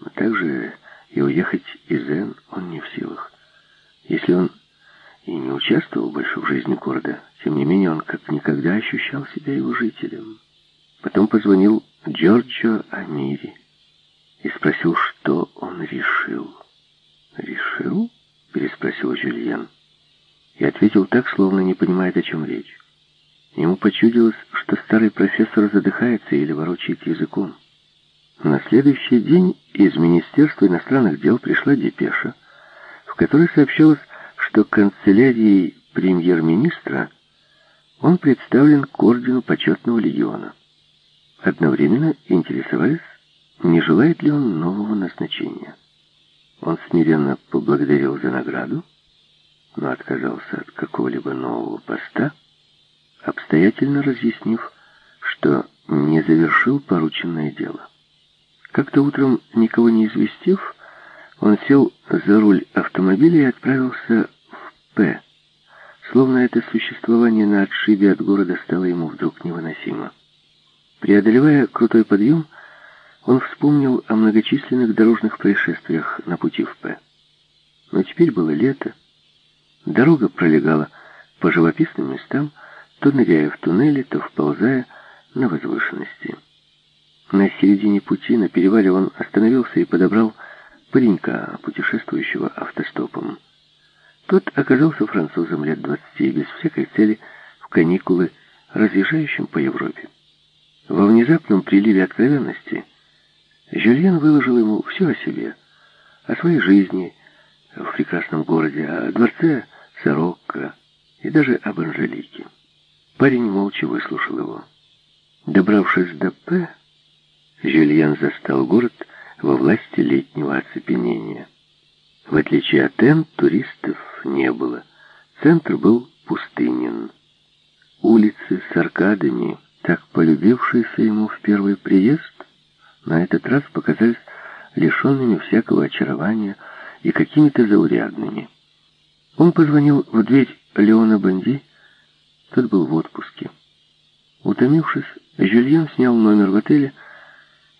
Но также и уехать из Н он не в силах. Если он и не участвовал больше в жизни города, тем не менее он как никогда ощущал себя его жителем. Потом позвонил Джорджо Амири и спросил, что он решил. «Решил?» — переспросил Жюльен. И ответил так, словно не понимает, о чем речь. Ему почудилось, что старый профессор задыхается или ворочает языком. На следующий день из Министерства иностранных дел пришла депеша, в которой сообщалось, что канцелярией премьер-министра он представлен к ордену почетного легиона. Одновременно интересовались, не желает ли он нового назначения. Он смиренно поблагодарил за награду, но отказался от какого-либо нового поста, обстоятельно разъяснив, что не завершил порученное дело. Как-то утром, никого не известив, он сел за руль автомобиля и отправился в П. Словно это существование на отшибе от города стало ему вдруг невыносимо. Преодолевая крутой подъем, он вспомнил о многочисленных дорожных происшествиях на пути в П. Но теперь было лето. Дорога пролегала по живописным местам, то ныряя в туннели, то вползая на возвышенности. На середине пути, на перевале, он остановился и подобрал паренька, путешествующего автостопом. Тот оказался французом лет двадцати, без всякой цели, в каникулы, разъезжающим по Европе. Во внезапном приливе откровенности Жюльен выложил ему все о себе, о своей жизни в прекрасном городе, о дворце Сорокко и даже об Анжелике. Парень молча выслушал его. Добравшись до П, Жюльен застал город во власти летнего оцепенения. В отличие от Н, туристов не было. Центр был пустынен. Улицы с аркадами, так полюбившиеся ему в первый приезд, на этот раз показались лишенными всякого очарования и какими-то заурядными. Он позвонил в дверь Леона Банди, тот был в отпуске. Утомившись, Жюльен снял номер в отеле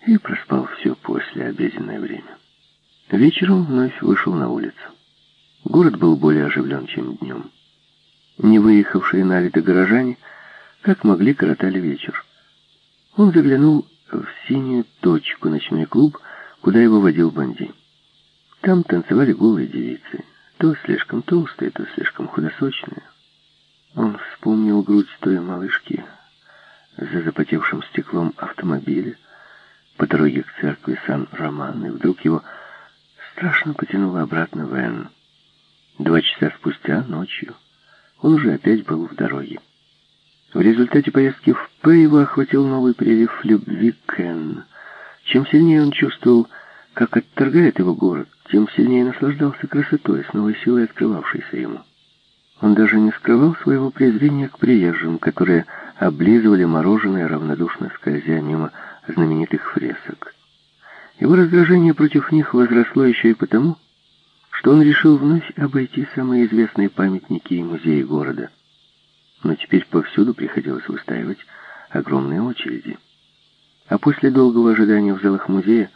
и проспал все после обеденное время. Вечером вновь вышел на улицу. Город был более оживлен, чем днем. Не выехавшие на лето горожане, как могли, коротали вечер. Он заглянул в синюю точку, ночной клуб, куда его водил Банди. Там танцевали голые девицы, то слишком толстые, то слишком худосочные. Он вспомнил грудь той малышки за запотевшим стеклом автомобиля по дороге к церкви Сан-Роман, и вдруг его страшно потянуло обратно в Энн. Два часа спустя, ночью, он уже опять был в дороге. В результате поездки в П его охватил новый прилив любви к Энн. Чем сильнее он чувствовал, как отторгает его город, тем сильнее наслаждался красотой, с новой силой открывавшейся ему. Он даже не скрывал своего презрения к приезжим, которые облизывали мороженое, равнодушно скользя мимо знаменитых фресок. Его раздражение против них возросло еще и потому, что он решил вновь обойти самые известные памятники и музеи города. Но теперь повсюду приходилось выстаивать огромные очереди. А после долгого ожидания в залах музея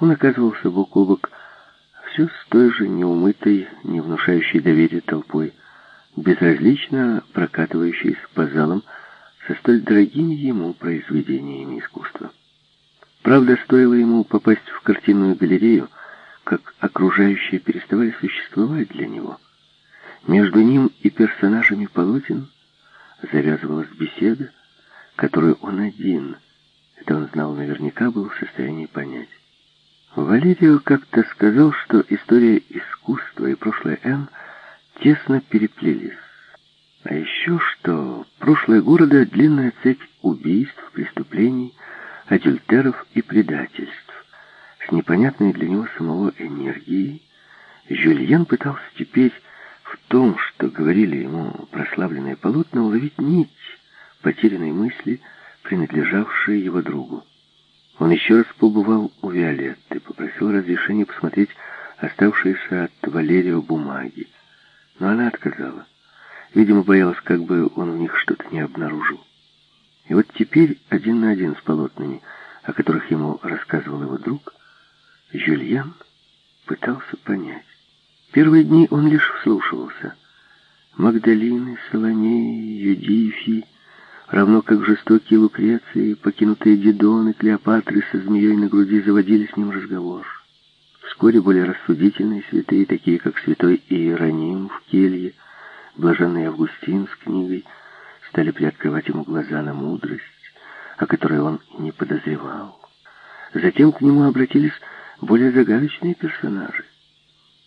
он оказывался бок о бок все с той же неумытой, не внушающей доверия толпой, безразлично прокатывающейся по залам со столь дорогими ему произведениями искусства. Правда, стоило ему попасть в картинную галерею, как окружающие переставали существовать для него. Между ним и персонажами полотен завязывалась беседа, которую он один, это он знал наверняка, был в состоянии понять. Валерио как-то сказал, что история искусства и прошлое Н тесно переплелись. А еще что прошлое города — длинная цепь убийств, преступлений, адюльтеров и предательств. С непонятной для него самого энергией Жюльен пытался теперь в том, что говорили ему прославленные полотна, уловить нить потерянной мысли, принадлежавшей его другу. Он еще раз побывал у Виолетты, попросил разрешения посмотреть оставшиеся от Валерия бумаги. Но она отказала. Видимо, боялась, как бы он в них что-то не обнаружил. И вот теперь один на один с полотнами, о которых ему рассказывал его друг, Жюльен пытался понять. Первые дни он лишь вслушивался. Магдалины, Соломеи, Юдифи, равно как жестокие Лукреции, покинутые Дидон и Клеопатры со змеей на груди заводили с ним разговор. Вскоре более рассудительные святые, такие как святой Иероним в келье, блаженный Августин с книгой, стали приоткрывать ему глаза на мудрость, о которой он не подозревал. Затем к нему обратились более загадочные персонажи.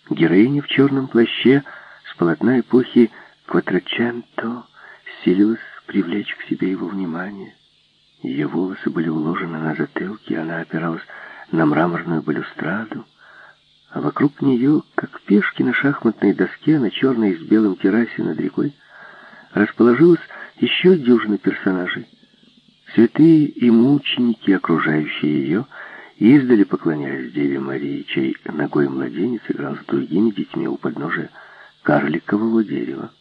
Героиня в черном плаще с полотна эпохи Кватраченто силилась привлечь к себе его внимание. Ее волосы были уложены на затылке, она опиралась на мраморную балюстраду, а вокруг нее, как пешки на шахматной доске на черной с белым террасе над рекой, расположилась еще дюжина персонажей. Святые и мученики, окружающие ее, издали поклонялись Деве Марии, чей ногой младенец играл с другими детьми у подножия карликового дерева.